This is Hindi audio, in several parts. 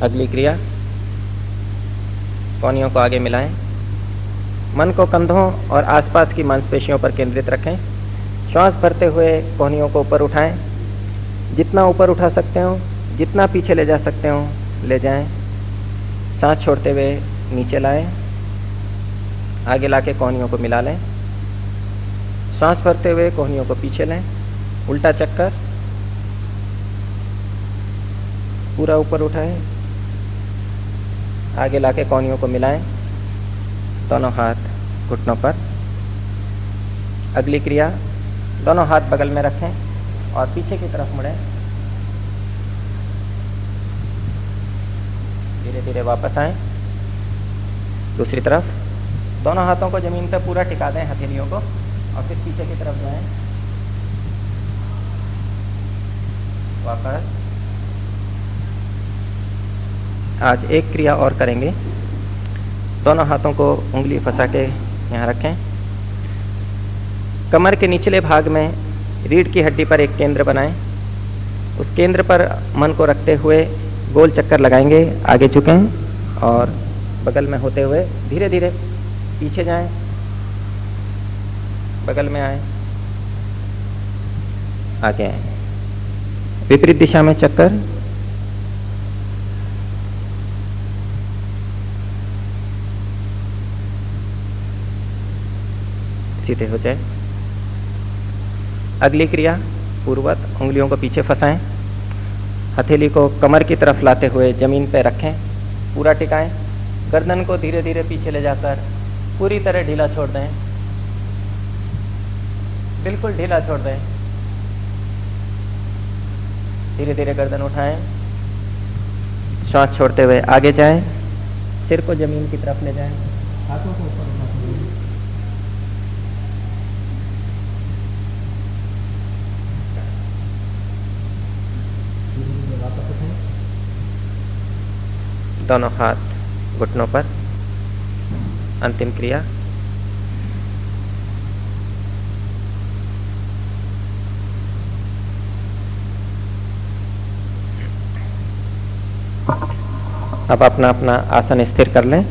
अगली क्रिया। कोनियों को आगे मिलाएँ। मन को कंधों और आसपास की मांसपेशियों पर केंद्रित रखें। श्वास भरते हुए कोहनियों को ऊपर उठाएँ। जितना ऊपर उठा सकते हो, जितना पीछे ले जा सकते हो, ले जाएँ। सांस छोड़ते हुए नीचे लाएँ। आगे लाके कोहनियों को मिला लें। सांस भरते हुए कोहनियों को पीछे लें। उल्टा चक्कर। पूरा ऊपर उठाएँ। आगे लाके कोहनियों को मिलाएँ। दोनों हाथ घुटनों पर। अगली क्रिया, दोनों हाथ बगल में रखें और पीछे की तरफ़ मुड़ें। धीरे धीरे वापस आएँ। दूसरी तरफ़, दोनों हाथों को ज़मीन पर पूरा टिका दें हथेलियों को और फिर पीछे की तरफ़ जाएँ। वापस। आज एक क्रिया और करेंगे। दोनों हाथों को उंगली फंसा के यहाँ रखें। कमर के निचले भाग में रीढ़ की हड्डी पर एक केंद्र बनाएँ। उस केंद्र पर मन को रखते हुए गोल चक्कर लगाएँगे, आगे झुकें और बगल में होते हुए धीरे धीरे पीछे जाएँ। बगल में आए, आगे आए। विपरीत दिशा में चक्कर सीधे हो जाए। अगली क्रिया पूर्वत उंगलियों को पीछे फंसाएँ, हथेली को कमर की तरफ़ लाते हुए ज़मीन पर रखें, पूरा टिकाएँ, गर्दन को धीरे धीरे पीछे ले जाकर पूरी तरह ढीला छोड़ दें। बिल्कुल ढीला छोड़ दें। धीरे धीरे गर्दन उठाएँ। श्वास छोड़ते हुए आगे जाएँ। सिर को ज़मीन की तरफ़ ले जाएँ। हाथों को ऊपर दोनों हाथ घुटनों पर। अंतिम क्रिया। अब अपना अपना आसन स्थिर कर लें।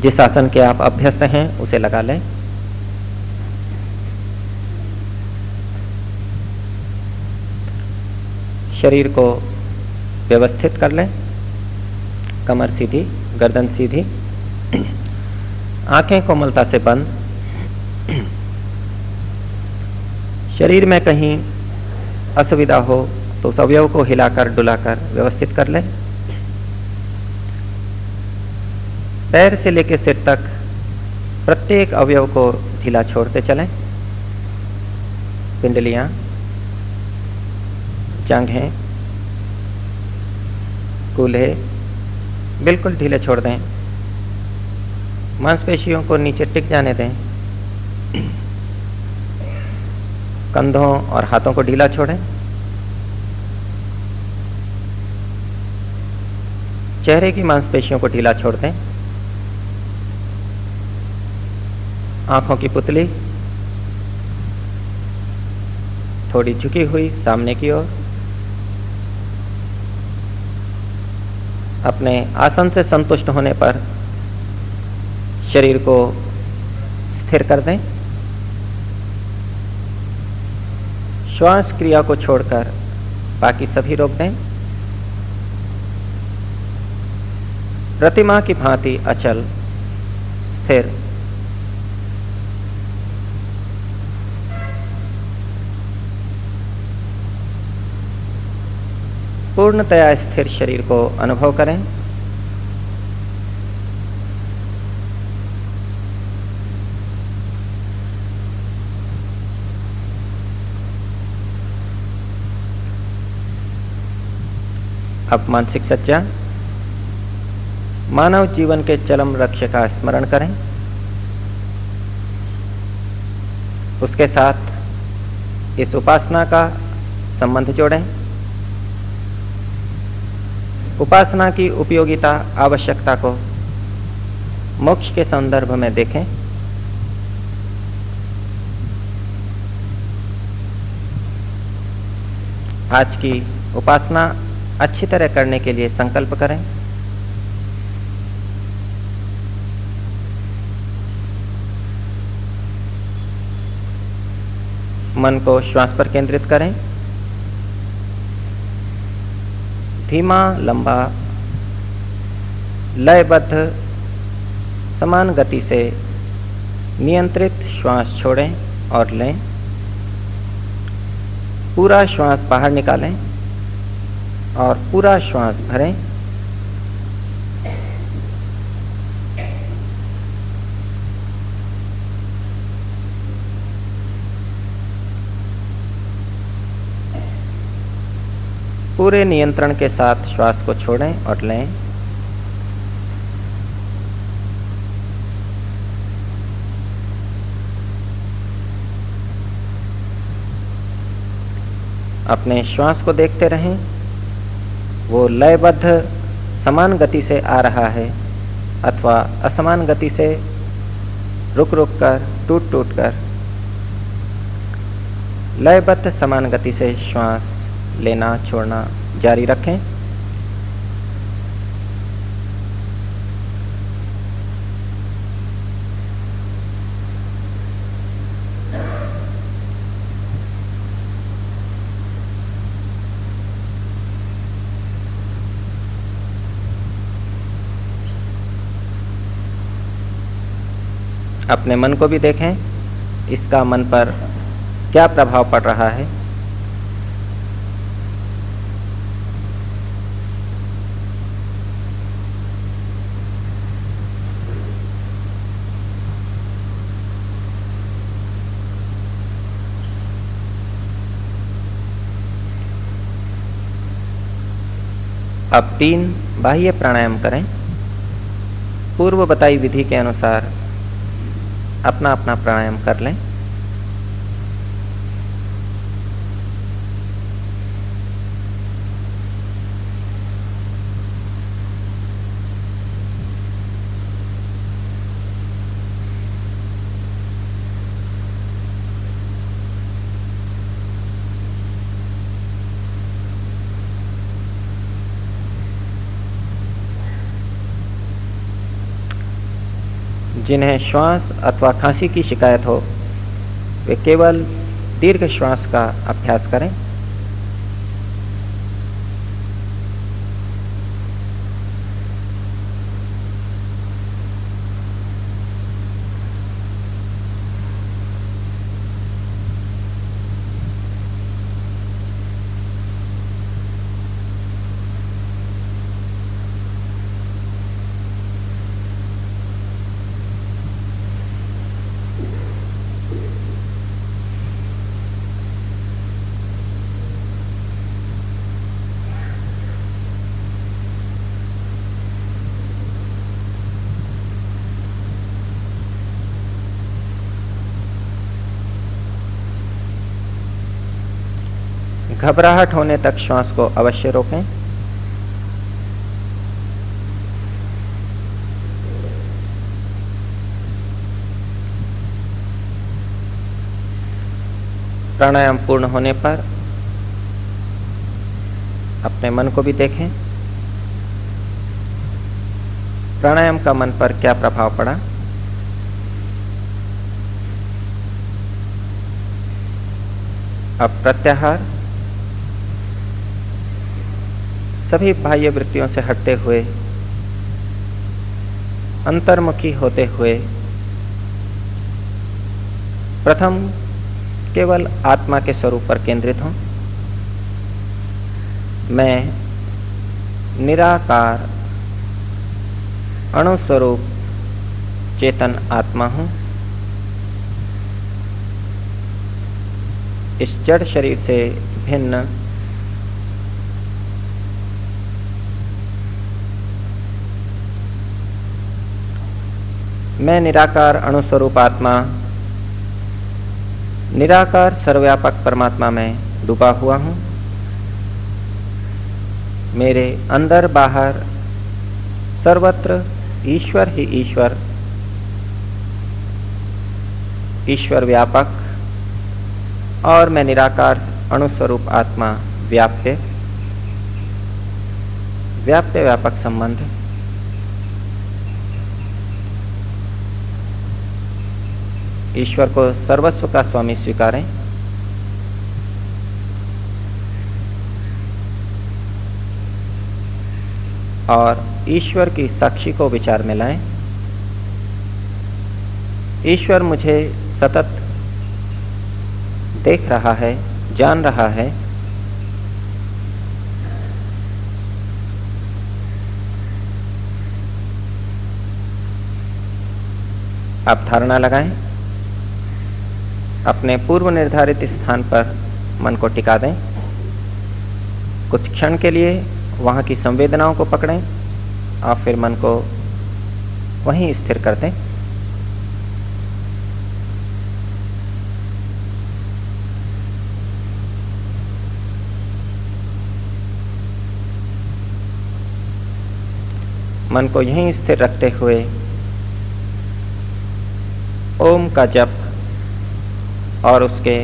जिस आसन के आप अभ्यस्त हैं, उसे लगा लें। शरीर को व्यवस्थित कर लें। कमर सीधी, गर्दन सीधी। आँखें कोमलता से बंद। शरीर में कहीं असुविधा हो तो उस अवयव को हिलाकर, डुलाकर व्यवस्थित कर लें। पैर से लेकर सिर तक प्रत्येक अवयव को ढीला छोड़ते चलें। पिंडलियाँ जंघें कूल्हे बिल्कुल ढीले छोड़ दें। मांसपेशियों को नीचे टिक जाने दें। कंधों और हाथों को ढीला छोड़ें। चेहरे की मांसपेशियों को ढीला छोड़ दें। आँखों की पुतली। थोड़ी झुकी हुई सामने की ओर। अपने आसन से संतुष्ट होने पर शरीर को स्थिर कर दें। श्वास क्रिया को छोड़कर बाकी सभी रोक दें। प्रतिमा की भांति अचल, स्थिर पूर्णतया स्थिर शरीर को अनुभव करें। अब मानसिक सच्चा मानव जीवन के चलम लक्ष्य का स्मरण करें। उसके साथ इस उपासना का संबंध जोड़ें। उपासना की उपयोगिता आवश्यकता को मोक्ष के संदर्भ में देखें। आज की उपासना अच्छी तरह करने के लिए संकल्प करें। मन को श्वास पर केंद्रित करें। धीमा, लंबा, लयबद्ध, समान गति से नियंत्रित श्वास छोड़ें और लें। पूरा श्वास बाहर निकालें और पूरा श्वास भरें। पूरे नियंत्रण के साथ श्वास को छोड़ें और लें। अपने श्वास को देखते रहें। वो लयबद्ध, समान गति से आ रहा है अथवा असमान गति से रुक रुक कर, टूट टूट कर। लयबद्ध, समान गति से श्वास लेना, छोड़ना जारी रखें। अपने मन को भी देखें, इसका मन पर क्या प्रभाव पड़ रहा है। अब तीन बाह्य प्राणायाम करें। पूर्व बताई विधि के अनुसार अपना अपना प्राणायाम कर लें। जिन्हें श्वास अथवा खांसी की शिकायत हो वे केवल दीर्घ श्वास का अभ्यास करें। घबराहट होने तक श्वास को अवश्य रोकें। प्राणायाम पूर्ण होने पर अपने मन को भी देखें। प्राणायाम का मन पर क्या प्रभाव पड़ा? अब प्रत्याहार सभी बाह्य वृत्तियों से हटते हुए, अंतर्मुखी होते हुए, प्रथम केवल आत्मा के स्वरूप पर केंद्रित हूँ। मैं निराकार, अणुस्वरूप, चेतन आत्मा हूँ। इस जड़ शरीर से भिन्न मैं निराकार अणुस्वरूप आत्मा, निराकार सर्वव्यापक परमात्मा में डूबा हुआ हूँ। मेरे अंदर बाहर सर्वत्र ईश्वर ही ईश्वर ईश्वर व्यापक, और मैं निराकार अणुस्वरूप आत्मा, व्याप्य व्याप्य व्यापक संबंध। ईश्वर को सर्वस्व का स्वामी स्वीकारें। और ईश्वर की साक्षी को विचार में लाएँ। ईश्वर मुझे सतत देख रहा है, जान रहा है। आप धारणा लगाएँ। अपने पूर्व निर्धारित स्थान पर मन को टिका दें। कुछ क्षण के लिए वहाँ की संवेदनाओं को पकड़ें और फिर मन को वहीं स्थिर कर दें। मन को यहीं स्थिर रखते हुए ओम का जप और उसके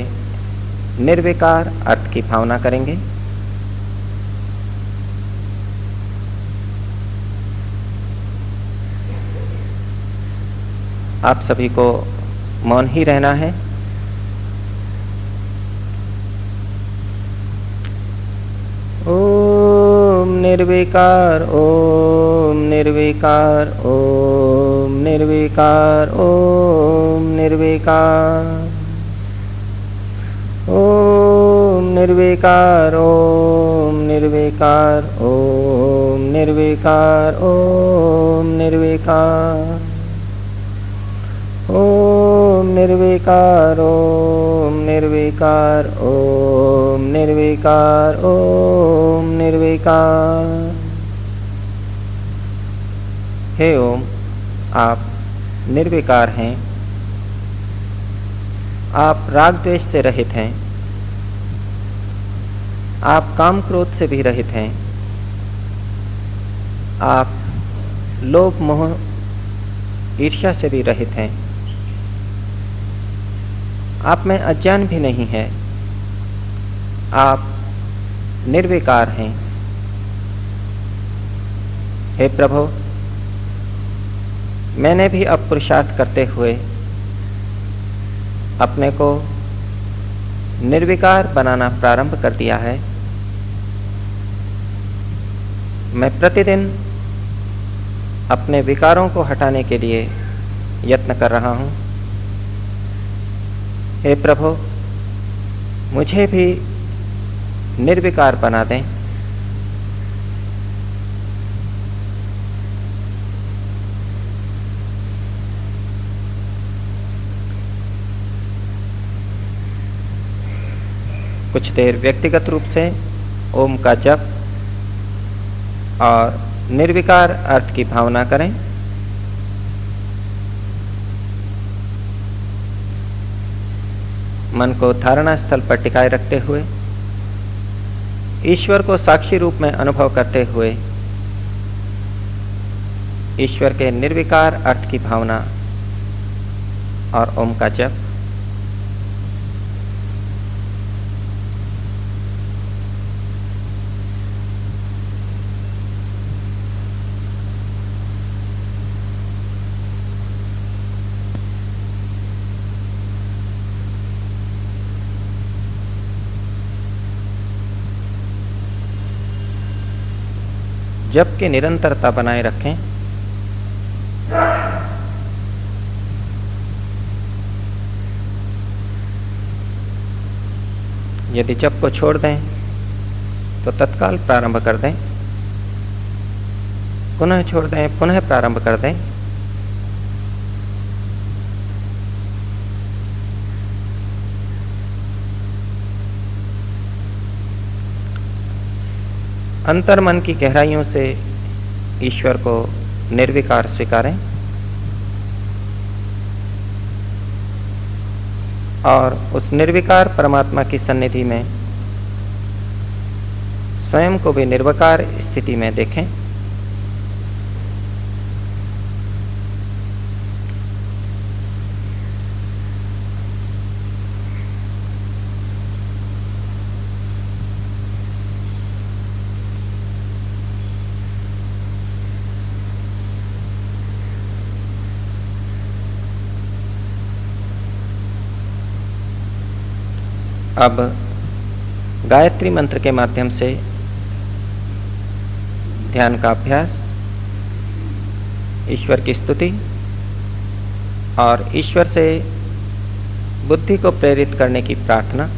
निर्विकार अर्थ की भावना करेंगे। आप सभी को मौन ही रहना है। ओम निर्विकार ओम निर्विकार ओम निर्विकार ओम निर्विकार। निर्विकार, ओम निर्विकार ओम निर्विकार ओम निर्विकार ओम निर्विकार ओम निर्विकार ओम निर्विकार ओम निर्विकार। हे ओम, आप निर्विकार हैं। आप राग द्वेष से रहित हैं। आप काम क्रोध से भी रहित हैं। आप लोभ, मोह, ईर्ष्या से भी रहित हैं। आप में अज्ञान भी नहीं है। आप निर्विकार हैं। हे प्रभु, मैंने भी अब पुरुषार्थ करते हुए अपने को निर्विकार बनाना प्रारंभ कर दिया है। मैं प्रतिदिन अपने विकारों को हटाने के लिए यत्न कर रहा हूँ। हे प्रभु, मुझे भी निर्विकार बना दें। कुछ देर व्यक्तिगत रूप से ओम का जप और निर्विकार अर्थ की भावना करें। मन को धारणा स्थल पर टिकाए रखते हुए, ईश्वर को साक्षी रूप में अनुभव करते हुए, ईश्वर के निर्विकार अर्थ की भावना और ओम का जप। जप की निरंतरता बनाए रखें। यदि जप को छोड़ दें तो तत्काल प्रारंभ कर दें। पुनः छोड़ दें, पुनः प्रारंभ कर दें। अंतर मन की गहराइयों से ईश्वर को निर्विकार स्वीकारें और उस निर्विकार परमात्मा की सन्निधि में स्वयं को भी निर्विकार स्थिति में देखें। अब गायत्री मंत्र के माध्यम से ध्यान का अभ्यास, ईश्वर की स्तुति और ईश्वर से बुद्धि को प्रेरित करने की प्रार्थना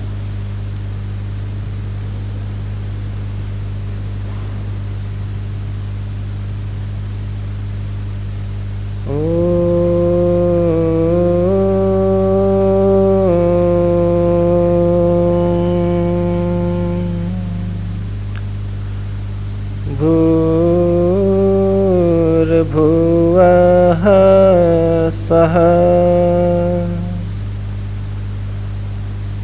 भुवः स्वः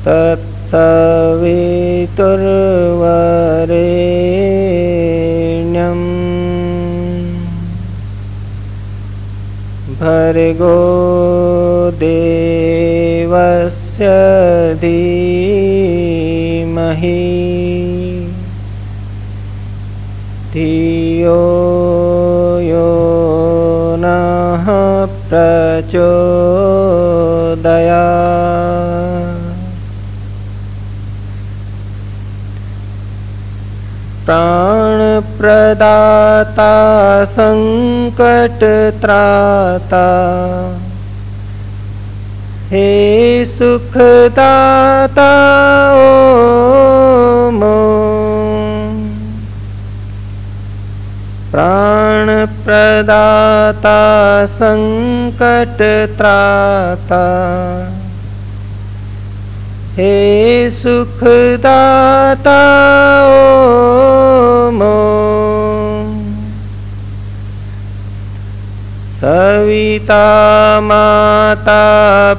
तत्सवितुर्वरेण्यम्। भर्गो देवस्य धीमहि। धियो प्रचोदया। प्राणप्रदाता सङ्कटत्राता हे सुखदाता प्राणप्रदाता सङ्कटत्राता हे सुखदाता मो। सविता माता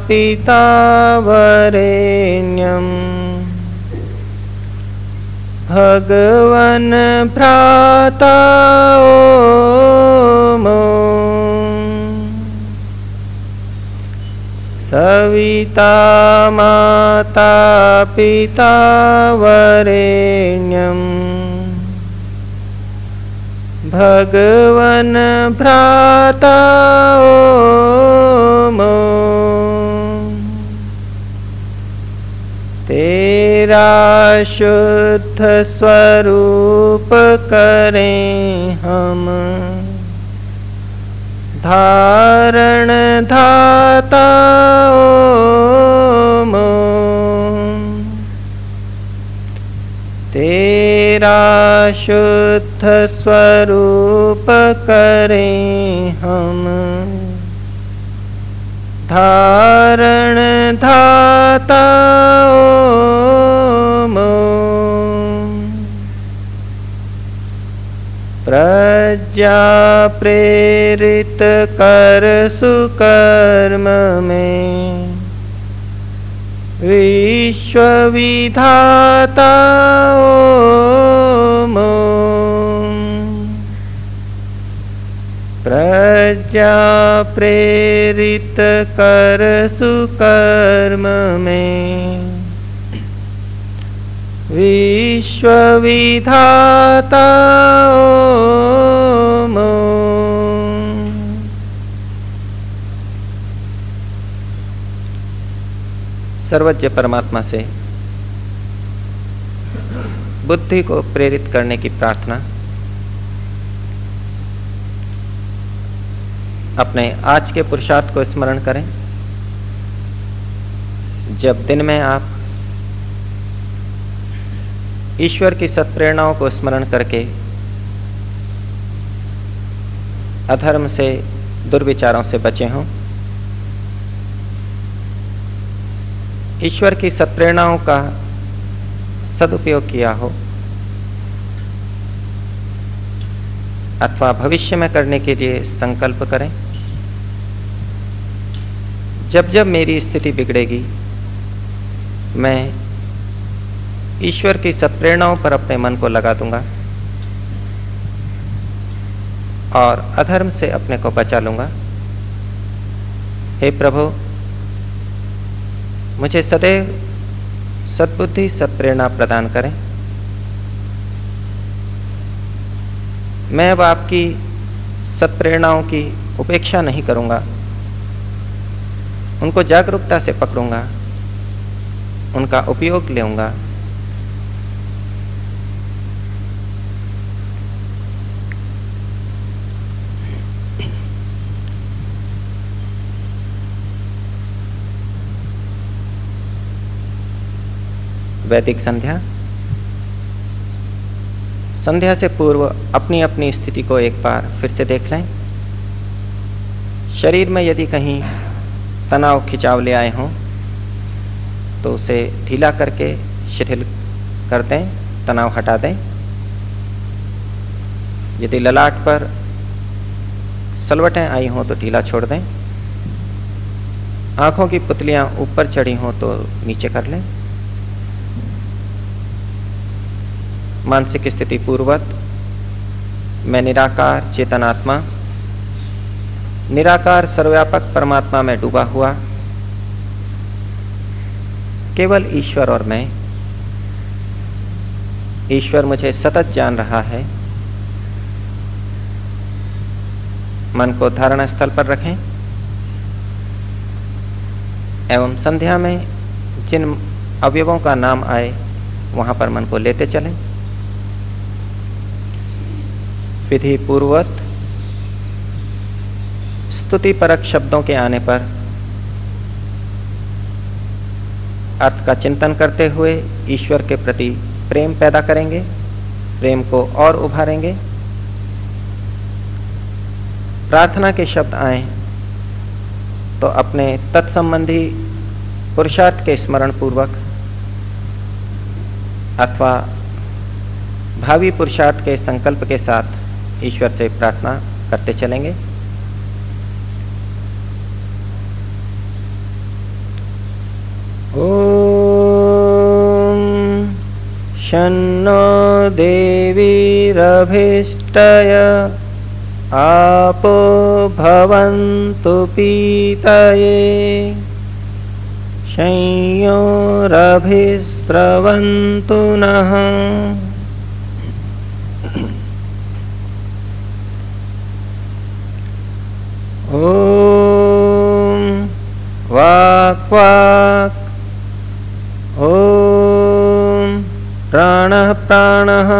पिता वरेण्यम् भगवन् भ्राता सविता माता पिता वरेण्यम् भगवन् भ्राता शुद्ध स्वरूप करें हम। धारण धाता तेरा शुद्ध स्वरूप करें हम। धारण धाता मो प्रज्ञा प्रेरित कर सुकर्म में। विश्वविधाता प्रज्ञा प्रेरित कर सुकर्म में। विश्वविधाता सर्वज्ञ परमात्मा से बुद्धि को प्रेरित करने की प्रार्थना, अपने आज के पुरुषार्थ को स्मरण करें। जब दिन में आप ईश्वर की सत्प्रेरणाओं को स्मरण करके अधर्म से, दुर्विचारों से बचे हों। ईश्वर की सत्प्रेरणाओं का सदुपयोग किया हो, अथवा भविष्य में करने के लिए संकल्प करें। जब जब मेरी स्थिति बिगड़ेगी, मैं ईश्वर की सत्प्रेरणाओं पर अपने मन को लगा दूँगा और अधर्म से अपने को बचा लूँगा। हे प्रभु, मुझे सदैव सद्बुद्धि, सत्प्रेरणा प्रदान करें। मैं अब आपकी सत्प्रेरणाओं की उपेक्षा नहीं करूँगा। उनको जागरूकता से पकड़ूँगा। उनका उपयोग लूँगा। वैदिक संध्या। संध्या से पूर्व अपनी अपनी स्थिति को एक बार फिर से देख लें। शरीर में यदि कहीं तनाव, खिंचाव ले आए हों तो उसे ढीला करके शिथिल कर दें, तनाव हटा दें। यदि ललाट पर सलवटें आई हों तो ढीला छोड़ दें। आँखों की पुतलियाँ ऊपर चढ़ी हों तो नीचे कर लें। मानसिक स्थिति पूर्वत मैं निराकार, चेतनात्मा। निराकार सर्वव्यापक परमात्मा में डूबा हुआ। केवल ईश्वर और मैं। ईश्वर मुझे सतत जान रहा है। मन को धारणा स्थल पर रखें। एवं संध्या में जिन अवयवों का नाम आए, वहाँ पर मन को लेते चलें। विधि पूर्वत स्तुति परक शब्दों के आने पर अर्थ का चिंतन करते हुए ईश्वर के प्रति प्रेम पैदा करेंगे, प्रेम को और उभारेंगे। प्रार्थना के शब्द आए तो अपने तत्संबंधी पुरुषार्थ के स्मरण पूर्वक अथवा भावी पुरुषार्थ के संकल्प के साथ ईश्वर से प्रार्थना करते चलेंगे। ओ शन्नो देवीरभिष्टय आपो भवन्तु पीतये। संयोरभिस्रवन्तु नः। वाक् वाक्। ॐ प्राणः प्राणः।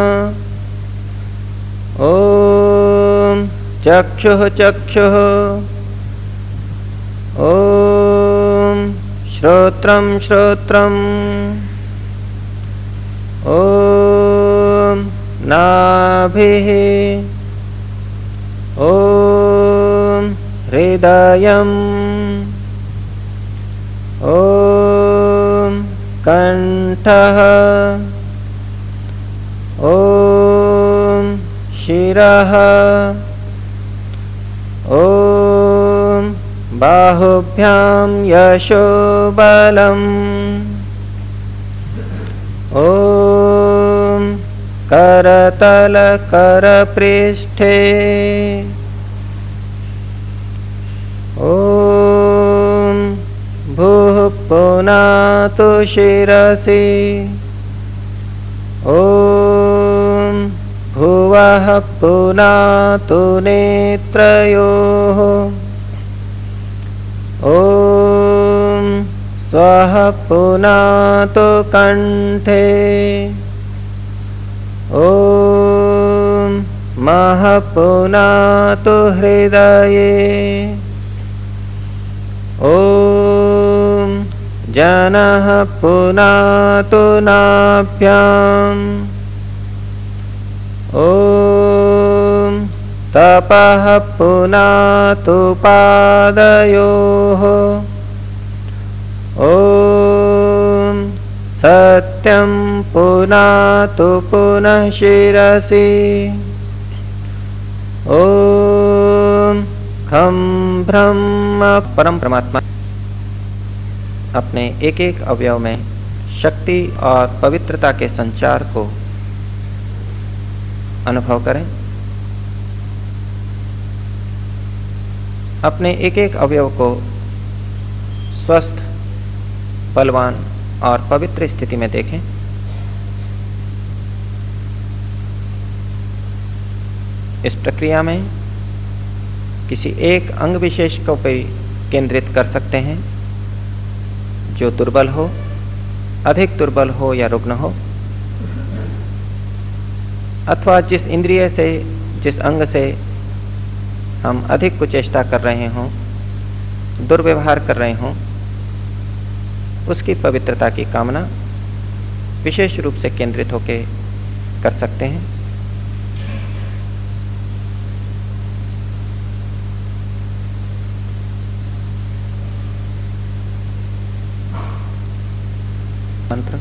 ॐ चक्षुः चक्षुः। ॐ श्रोत्रं श्रोत्रम्। ॐ नाभिः। ॐ हृदयम् कण्ठः। ॐ शिरः। ॐ बाहुभ्यां यशोबलम्। ॐ करतलकरपृष्ठे भूः पुनातु शिरसि। ॐ भुवः पुनातु नेत्रयोः। ॐ स्वः पुनातु कण्ठे। ॐ महः पुनातु हृदये। ॐ जनः पुनातु नाभ्याम्। ॐ तपः पुनातु पादयोः। ॐ सत्यं पुनातु पुनः शिरसि। ॐ खम ब्रह्म परम परमात्मा अपने एक एक अवयव में शक्ति और पवित्रता के संचार को अनुभव करें। अपने एक एक अवयव को स्वस्थ, बलवान और पवित्र स्थिति में देखें। इस प्रक्रिया में किसी एक अंग विशेष को भी केंद्रित कर सकते हैं। जो दुर्बल हो, अधिक दुर्बल हो या रुग्ण हो। अथवा जिस इंद्रिय से, जिस अंग से हम अधिक कुचेष्टा कर रहे हों, दुर्व्यवहार कर रहे हों, उसकी पवित्रता की कामना विशेष रूप से केंद्रित होकर कर सकते हैं। मंत्र।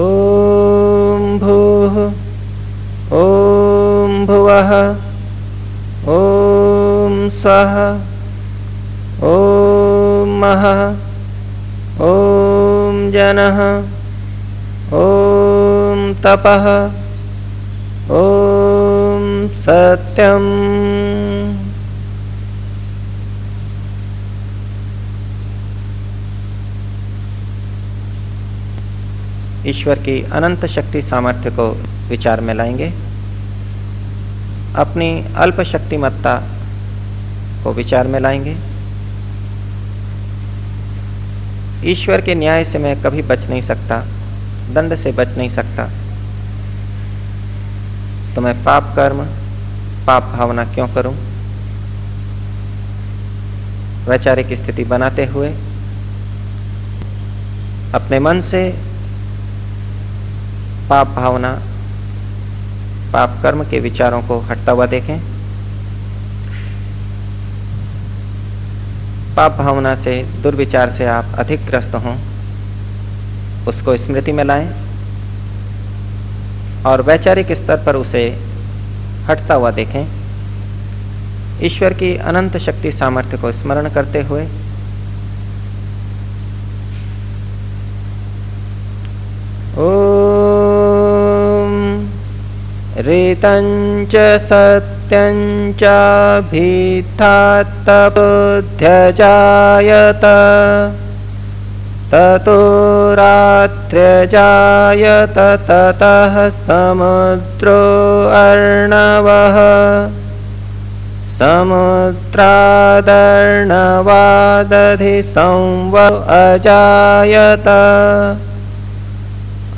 ॐ भूः ॐ भुवः ॐ स्वः ॐ महः ॐ जनः ॐ तपः ॐ सत्यम्। ईश्वर की अनंत शक्ति सामर्थ्य को विचार में लाएँगे। अपनी अल्प शक्तिमत्ता को विचार में लाएँगे। ईश्वर के न्याय से मैं कभी बच नहीं सकता, दंड से बच नहीं सकता। तो मैं पाप कर्म, पाप भावना क्यों करूँ? वैचारिक स्थिति बनाते हुए, अपने मन से पाप भावना, पाप कर्म के विचारों को हटता हुआ देखें। पाप भावना से, दुर्विचार से आप अधिक ग्रस्त हों। उसको स्मृति में लाएँ और वैचारिक स्तर पर उसे हटता हुआ देखें। ईश्वर की अनंत शक्ति सामर्थ्य को स्मरण करते हुए ऋतञ्च भित्थात्तबुद्ध्यजायत। ततो रात्र्यजायत ततः समुद्रो अर्णवः। समुद्रादर्णवादधि संव अजायत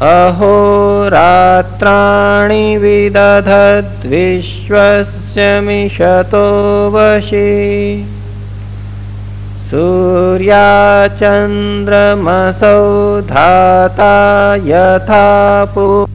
अहोरात्राणि विदधद्विश्वस्य मिषतो वशी। सूर्याचन्द्रमसौ धाता यथा पू